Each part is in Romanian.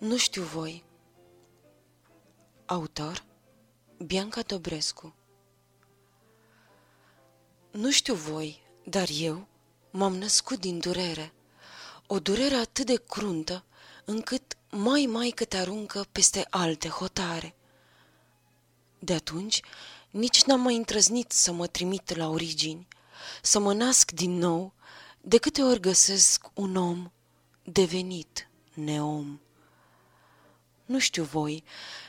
Nu știu voi. Autor Bianca Dobrescu Nu știu voi, dar eu m-am născut din durere. O durere atât de cruntă, încât mai mai că te aruncă peste alte hotare. De atunci, nici n-am mai întrăznit să mă trimit la origini, să mă nasc din nou, de câte ori găsesc un om devenit neom. Nu știu voi,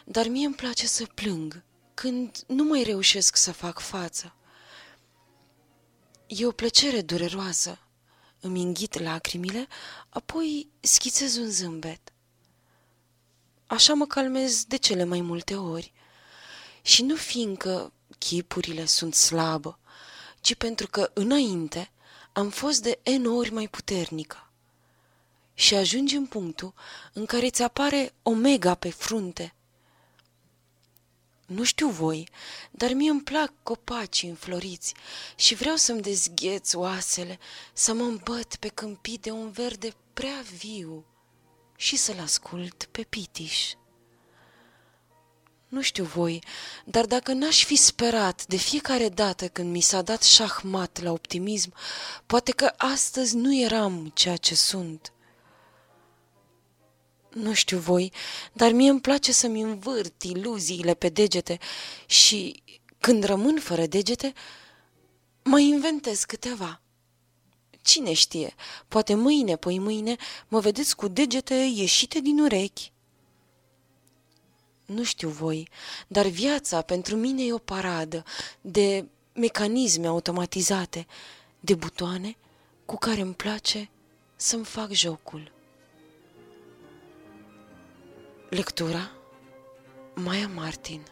dar mie îmi place să plâng când nu mai reușesc să fac față. E o plăcere dureroasă. Îmi înghit lacrimile, apoi schițez un zâmbet. Așa mă calmez de cele mai multe ori. Și nu fiindcă chipurile sunt slabă, ci pentru că înainte am fost de N ori mai puternică și ajungi în punctul în care îți apare omega pe frunte. Nu știu voi, dar mie îmi plac copacii înfloriți și vreau să-mi dezgheț oasele, să mă îmbăt pe câmpii de un verde prea viu și să-l ascult pe pitiș. Nu știu voi, dar dacă n-aș fi sperat de fiecare dată când mi s-a dat șahmat la optimism, poate că astăzi nu eram ceea ce sunt. Nu știu voi, dar mie îmi place să-mi învârt iluziile pe degete și, când rămân fără degete, mai inventez câteva. Cine știe, poate mâine, păi mâine, mă vedeți cu degete ieșite din urechi. Nu știu voi, dar viața pentru mine e o paradă de mecanisme automatizate, de butoane cu care îmi place să-mi fac jocul. Lectura? Maya Martin